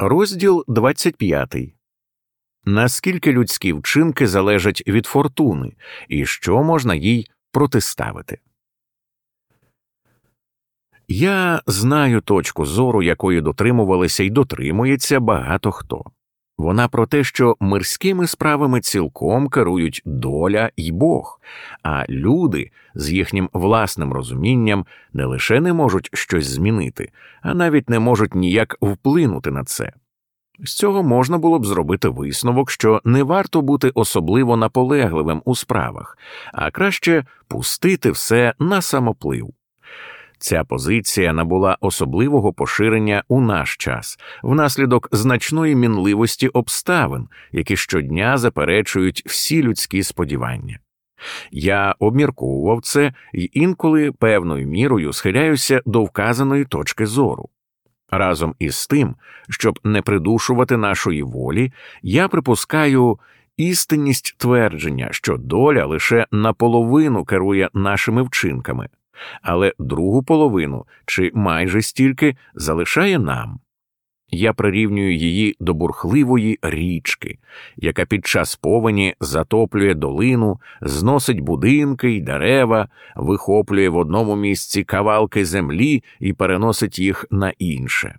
Розділ 25. Наскільки людські вчинки залежать від фортуни, і що можна їй протиставити? Я знаю точку зору, якої дотримувалися і дотримується багато хто. Вона про те, що мирськими справами цілком керують доля й Бог, а люди з їхнім власним розумінням не лише не можуть щось змінити, а навіть не можуть ніяк вплинути на це. З цього можна було б зробити висновок, що не варто бути особливо наполегливим у справах, а краще пустити все на самоплив. Ця позиція набула особливого поширення у наш час внаслідок значної мінливості обставин, які щодня заперечують всі людські сподівання. Я обмірковував це і інколи певною мірою схиляюся до вказаної точки зору. Разом із тим, щоб не придушувати нашої волі, я припускаю істинність твердження, що доля лише наполовину керує нашими вчинками але другу половину чи майже стільки залишає нам. Я прирівнюю її до бурхливої річки, яка під час повені затоплює долину, зносить будинки й дерева, вихоплює в одному місці кавалки землі і переносить їх на інше.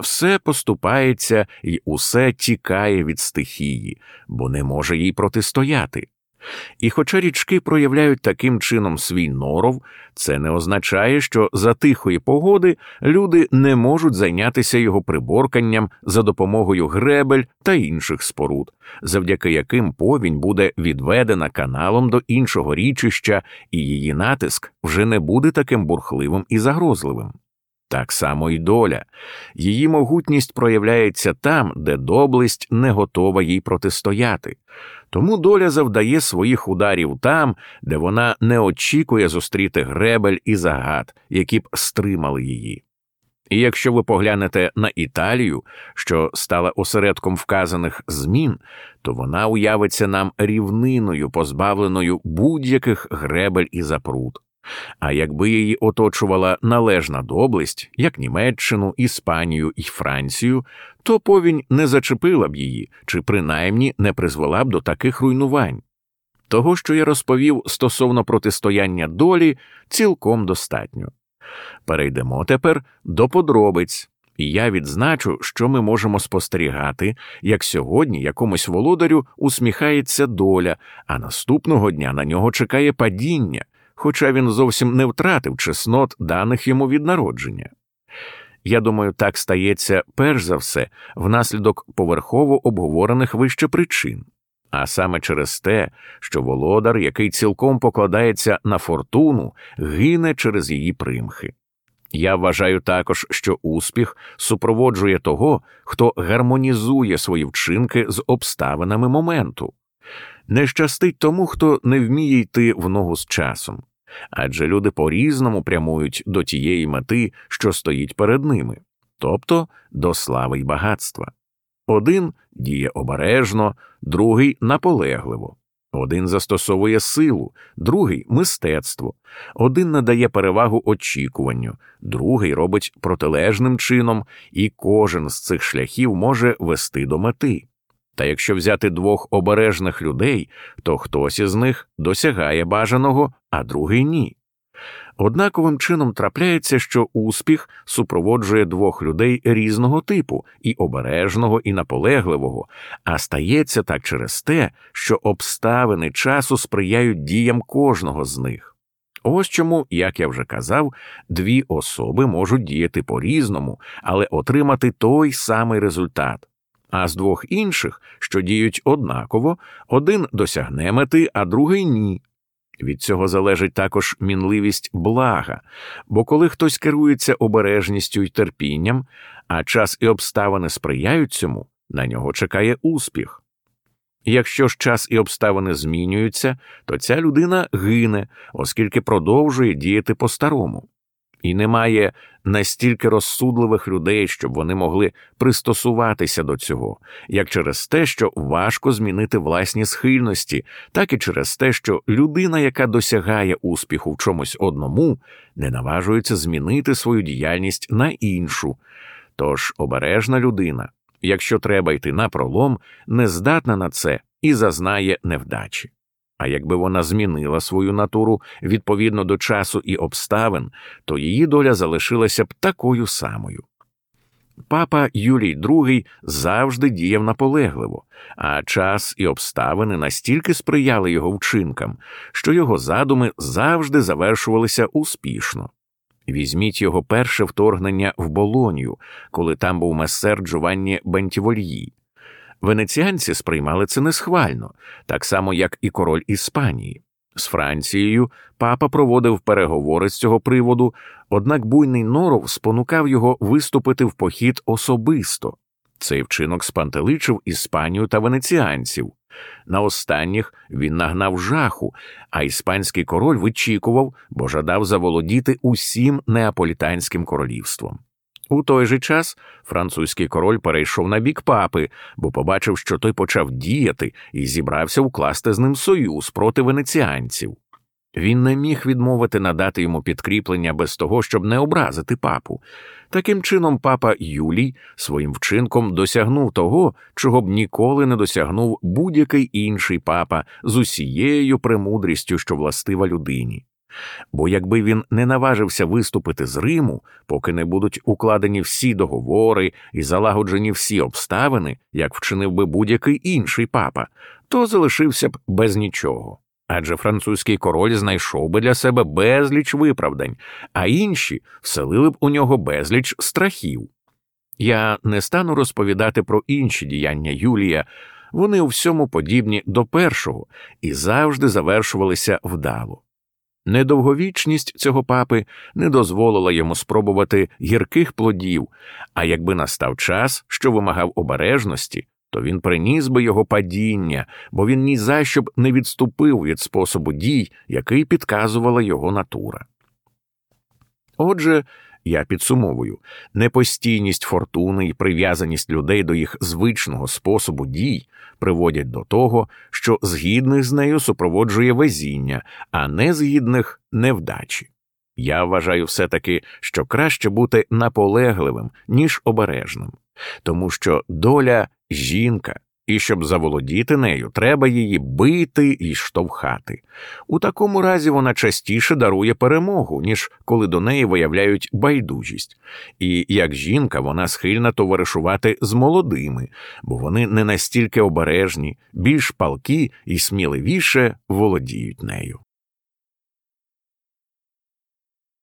Все поступається і усе тікає від стихії, бо не може їй протистояти. І хоча річки проявляють таким чином свій норов, це не означає, що за тихої погоди люди не можуть зайнятися його приборканням за допомогою гребель та інших споруд, завдяки яким повінь буде відведена каналом до іншого річища, і її натиск вже не буде таким бурхливим і загрозливим. Так само й доля, її могутність проявляється там, де доблесть не готова їй протистояти. Тому доля завдає своїх ударів там, де вона не очікує зустріти гребель і загад, які б стримали її. І якщо ви поглянете на Італію, що стала осередком вказаних змін, то вона уявиться нам рівниною, позбавленою будь-яких гребель і запрут. А якби її оточувала належна доблесть, як Німеччину, Іспанію і Францію, то повінь не зачепила б її чи принаймні не призвела б до таких руйнувань. Того, що я розповів стосовно протистояння долі, цілком достатньо. Перейдемо тепер до подробиць, і я відзначу, що ми можемо спостерігати, як сьогодні якомусь володарю усміхається доля, а наступного дня на нього чекає падіння хоча він зовсім не втратив чеснот даних йому від народження. Я думаю, так стається перш за все внаслідок поверхово обговорених вище причин, а саме через те, що володар, який цілком покладається на фортуну, гине через її примхи. Я вважаю також, що успіх супроводжує того, хто гармонізує свої вчинки з обставинами моменту. Не щастить тому, хто не вміє йти в ногу з часом, адже люди по різному прямують до тієї мети, що стоїть перед ними, тобто до слави й багатства. Один діє обережно, другий наполегливо. Один застосовує силу, другий мистецтво, один надає перевагу очікуванню, другий робить протилежним чином, і кожен з цих шляхів може вести до мети. Та якщо взяти двох обережних людей, то хтось із них досягає бажаного, а другий ні. Однаковим чином трапляється, що успіх супроводжує двох людей різного типу, і обережного, і наполегливого, а стається так через те, що обставини часу сприяють діям кожного з них. Ось чому, як я вже казав, дві особи можуть діяти по різному, але отримати той самий результат а з двох інших, що діють однаково, один досягне мети, а другий ні. Від цього залежить також мінливість блага, бо коли хтось керується обережністю й терпінням, а час і обставини сприяють цьому, на нього чекає успіх. Якщо ж час і обставини змінюються, то ця людина гине, оскільки продовжує діяти по старому і немає настільки розсудливих людей, щоб вони могли пристосуватися до цього, як через те, що важко змінити власні схильності, так і через те, що людина, яка досягає успіху в чомусь одному, не наважується змінити свою діяльність на іншу. Тож обережна людина. Якщо треба йти на пролом, не здатна на це і зазнає невдачі. А якби вона змінила свою натуру відповідно до часу і обставин, то її доля залишилася б такою самою. Папа Юлій II завжди діяв наполегливо, а час і обставини настільки сприяли його вчинкам, що його задуми завжди завершувалися успішно. Візьміть його перше вторгнення в Болонію, коли там був месер Джованні Бентівольї. Венеціанці сприймали це несхвально, так само як і король Іспанії. З Францією папа проводив переговори з цього приводу, однак буйний норов спонукав його виступити в похід особисто. Цей вчинок спантеличив Іспанію та венеціанців. На останніх він нагнав жаху, а іспанський король вичікував, бо жадав заволодіти усім неаполітанським королівством. У той же час французький король перейшов на бік папи, бо побачив, що той почав діяти і зібрався укласти з ним союз проти венеціанців. Він не міг відмовити надати йому підкріплення без того, щоб не образити папу. Таким чином, папа Юлій своїм вчинком досягнув того, чого б ніколи не досягнув будь-який інший папа з усією премудрістю, що властива людині. Бо якби він не наважився виступити з Риму, поки не будуть укладені всі договори і залагоджені всі обставини, як вчинив би будь-який інший папа, то залишився б без нічого. Адже французький король знайшов би для себе безліч виправдань, а інші вселили б у нього безліч страхів. Я не стану розповідати про інші діяння Юлія, вони у всьому подібні до першого і завжди завершувалися вдало. Недовговічність цього папи не дозволила йому спробувати гірких плодів, а якби настав час, що вимагав обережності, то він приніс би його падіння, бо він ні за що б не відступив від способу дій, який підказувала його натура. Отже, я підсумовую непостійність фортуни і прив'язаність людей до їх звичного способу дій приводять до того, що згідних з нею супроводжує везіння, а незгідних невдачі. Я вважаю все таки, що краще бути наполегливим, ніж обережним, тому що доля жінка, і щоб заволодіти нею, треба її бити і штовхати. У такому разі вона частіше дарує перемогу, ніж коли до неї виявляють байдужість. І як жінка вона схильна товаришувати з молодими, бо вони не настільки обережні, більш палкі і сміливіше володіють нею.